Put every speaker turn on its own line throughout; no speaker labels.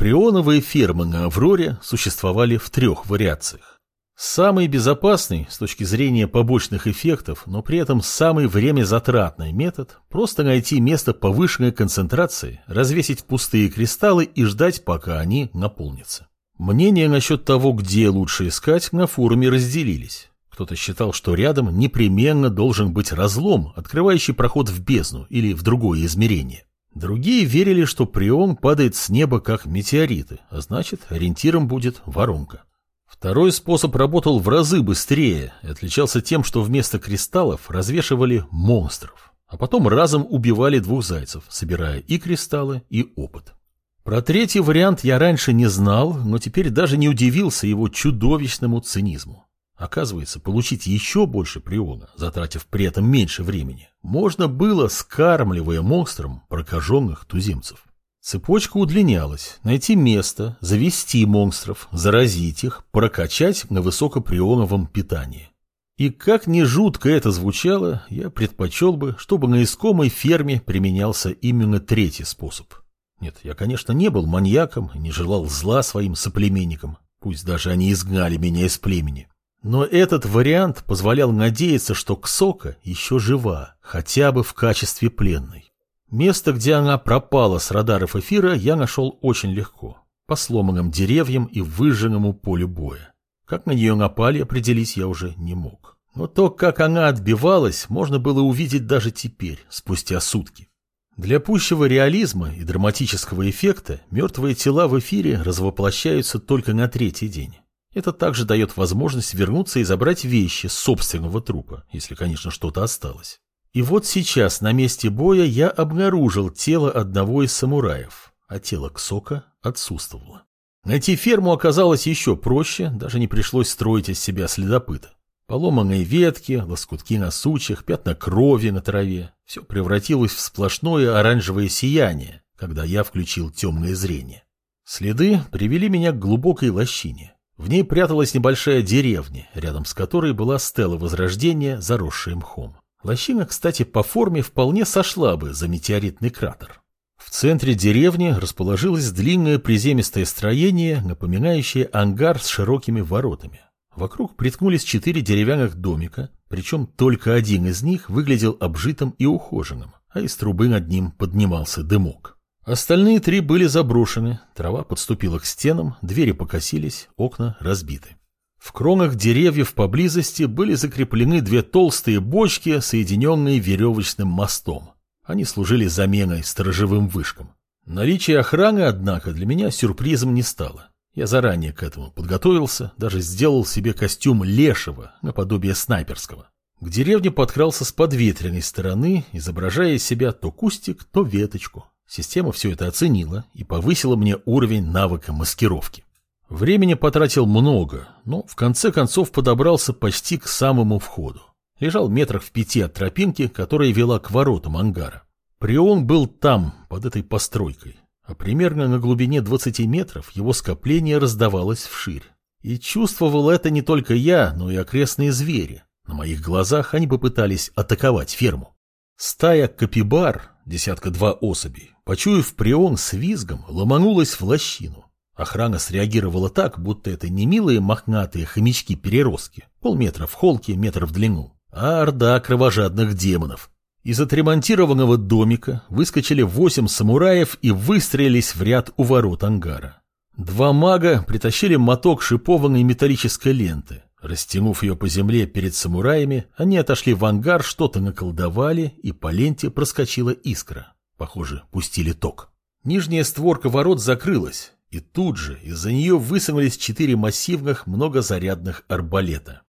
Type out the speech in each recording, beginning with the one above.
Прионовые фермы на Авроре существовали в трех вариациях. Самый безопасный с точки зрения побочных эффектов, но при этом самый времязатратный метод – просто найти место повышенной концентрации, развесить пустые кристаллы и ждать, пока они наполнятся. Мнения насчет того, где лучше искать, на форуме разделились. Кто-то считал, что рядом непременно должен быть разлом, открывающий проход в бездну или в другое измерение. Другие верили, что прион падает с неба как метеориты, а значит, ориентиром будет воронка. Второй способ работал в разы быстрее и отличался тем, что вместо кристаллов развешивали монстров, а потом разом убивали двух зайцев, собирая и кристаллы, и опыт. Про третий вариант я раньше не знал, но теперь даже не удивился его чудовищному цинизму. Оказывается, получить еще больше приона, затратив при этом меньше времени, можно было, скармливая монстрам прокаженных туземцев. Цепочка удлинялась. Найти место, завести монстров, заразить их, прокачать на высокоприоновом питании. И как ни жутко это звучало, я предпочел бы, чтобы на искомой ферме применялся именно третий способ. Нет, я, конечно, не был маньяком и не желал зла своим соплеменникам, пусть даже они изгнали меня из племени. Но этот вариант позволял надеяться, что Ксока еще жива, хотя бы в качестве пленной. Место, где она пропала с радаров эфира, я нашел очень легко. По сломанным деревьям и выжженному полю боя. Как на нее напали, определить я уже не мог. Но то, как она отбивалась, можно было увидеть даже теперь, спустя сутки. Для пущего реализма и драматического эффекта мертвые тела в эфире развоплощаются только на третий день. Это также дает возможность вернуться и забрать вещи собственного трупа, если, конечно, что-то осталось. И вот сейчас на месте боя я обнаружил тело одного из самураев, а тело Ксока отсутствовало. Найти ферму оказалось еще проще, даже не пришлось строить из себя следопыта. Поломанные ветки, лоскутки на сучьях, пятна крови на траве – все превратилось в сплошное оранжевое сияние, когда я включил темное зрение. Следы привели меня к глубокой лощине. В ней пряталась небольшая деревня, рядом с которой была стела Возрождения, заросшая мхом. Лощина, кстати, по форме вполне сошла бы за метеоритный кратер. В центре деревни расположилось длинное приземистое строение, напоминающее ангар с широкими воротами. Вокруг приткнулись четыре деревянных домика, причем только один из них выглядел обжитым и ухоженным, а из трубы над ним поднимался дымок. Остальные три были заброшены, трава подступила к стенам, двери покосились, окна разбиты. В кронах деревьев поблизости были закреплены две толстые бочки, соединенные веревочным мостом. Они служили заменой сторожевым вышкам. Наличие охраны, однако, для меня сюрпризом не стало. Я заранее к этому подготовился, даже сделал себе костюм лешего, наподобие снайперского. К деревне подкрался с подветренной стороны, изображая из себя то кустик, то веточку. Система все это оценила и повысила мне уровень навыка маскировки. Времени потратил много, но в конце концов подобрался почти к самому входу. Лежал метрах в пяти от тропинки, которая вела к воротам ангара. Прион был там, под этой постройкой, а примерно на глубине 20 метров его скопление раздавалось вширь. И чувствовал это не только я, но и окрестные звери. На моих глазах они попытались атаковать ферму. Стая капибар, десятка-два особей, почуяв прион с визгом, ломанулась в лощину. Охрана среагировала так, будто это не милые мохнатые хомячки-переростки, полметра в холке, метр в длину, а орда кровожадных демонов. Из отремонтированного домика выскочили восемь самураев и выстрелились в ряд у ворот ангара. Два мага притащили моток шипованной металлической ленты. Растянув ее по земле перед самураями, они отошли в ангар, что-то наколдовали, и по ленте проскочила искра. Похоже, пустили ток. Нижняя створка ворот закрылась, и тут же из-за нее высунулись четыре массивных многозарядных арбалета.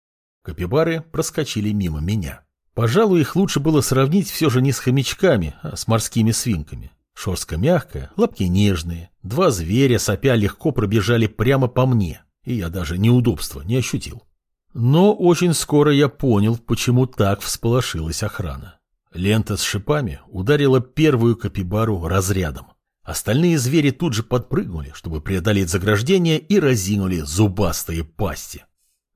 Капибары проскочили мимо меня. Пожалуй, их лучше было сравнить все же не с хомячками, а с морскими свинками. Шерстка мягкая, лапки нежные. Два зверя сопя легко пробежали прямо по мне, и я даже неудобства не ощутил. Но очень скоро я понял, почему так всполошилась охрана. Лента с шипами ударила первую капибару разрядом. Остальные звери тут же подпрыгнули, чтобы преодолеть заграждение, и разинули зубастые пасти.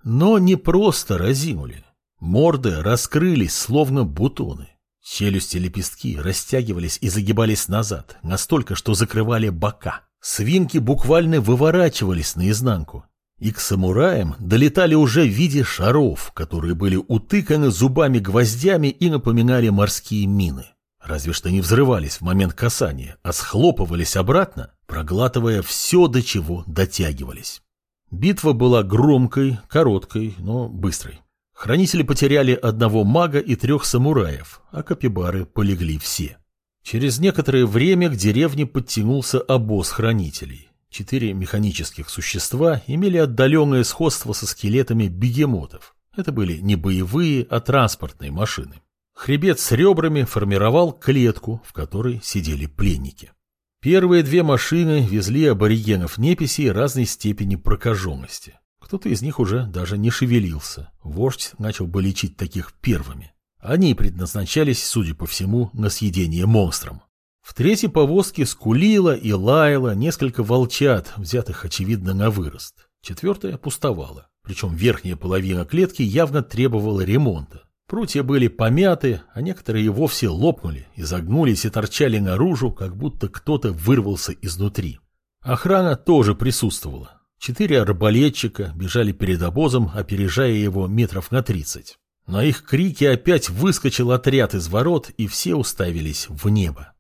Но не просто разинули. Морды раскрылись, словно бутоны. Челюсти лепестки растягивались и загибались назад, настолько, что закрывали бока. Свинки буквально выворачивались наизнанку. И к самураям долетали уже в виде шаров, которые были утыканы зубами-гвоздями и напоминали морские мины. Разве что не взрывались в момент касания, а схлопывались обратно, проглатывая все, до чего дотягивались. Битва была громкой, короткой, но быстрой. Хранители потеряли одного мага и трех самураев, а капибары полегли все. Через некоторое время к деревне подтянулся обоз хранителей. Четыре механических существа имели отдаленное сходство со скелетами бегемотов. Это были не боевые, а транспортные машины. Хребет с ребрами формировал клетку, в которой сидели пленники. Первые две машины везли аборигенов неписи разной степени прокаженности. Кто-то из них уже даже не шевелился. Вождь начал бы лечить таких первыми. Они предназначались, судя по всему, на съедение монстрам. В третьей повозке скулило и лаяло несколько волчат, взятых, очевидно, на вырост. Четвертая пустовала. Причем верхняя половина клетки явно требовала ремонта. Прутья были помяты, а некоторые вовсе лопнули, изогнулись и торчали наружу, как будто кто-то вырвался изнутри. Охрана тоже присутствовала. Четыре арбалетчика бежали перед обозом, опережая его метров на тридцать. На их крики опять выскочил отряд из ворот, и все уставились в небо.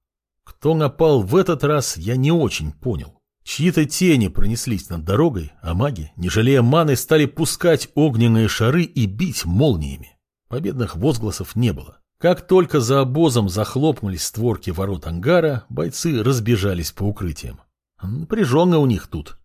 Кто напал в этот раз, я не очень понял. Чьи-то тени пронеслись над дорогой, а маги, не жалея маны, стали пускать огненные шары и бить молниями. Победных возгласов не было. Как только за обозом захлопнулись створки ворот ангара, бойцы разбежались по укрытиям. Напряженно у них тут.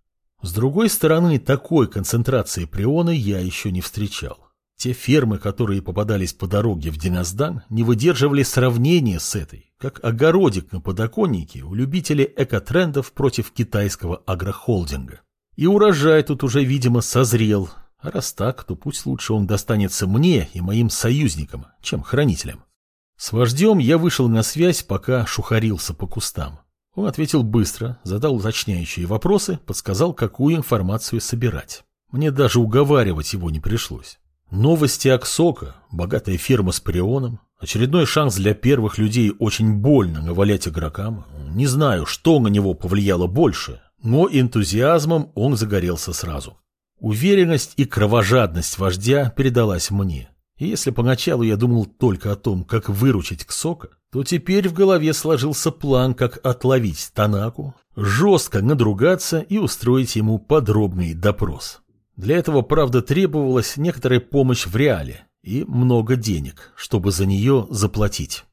С другой стороны, такой концентрации приона я еще не встречал. Те фермы, которые попадались по дороге в Диноздан, не выдерживали сравнения с этой, как огородик на подоконнике у любителей экотрендов против китайского агрохолдинга. И урожай тут уже, видимо, созрел, а раз так, то пусть лучше он достанется мне и моим союзникам, чем хранителям. С вождем я вышел на связь, пока шухарился по кустам. Он ответил быстро, задал уточняющие вопросы, подсказал, какую информацию собирать. Мне даже уговаривать его не пришлось. Новости Аксока, богатая ферма с Парионом, очередной шанс для первых людей очень больно навалять игрокам. Не знаю, что на него повлияло больше, но энтузиазмом он загорелся сразу. Уверенность и кровожадность вождя передалась мне. И если поначалу я думал только о том, как выручить Ксока, то теперь в голове сложился план, как отловить Танаку, жестко надругаться и устроить ему подробный допрос. Для этого, правда, требовалась некоторая помощь в реале и много денег, чтобы за нее заплатить.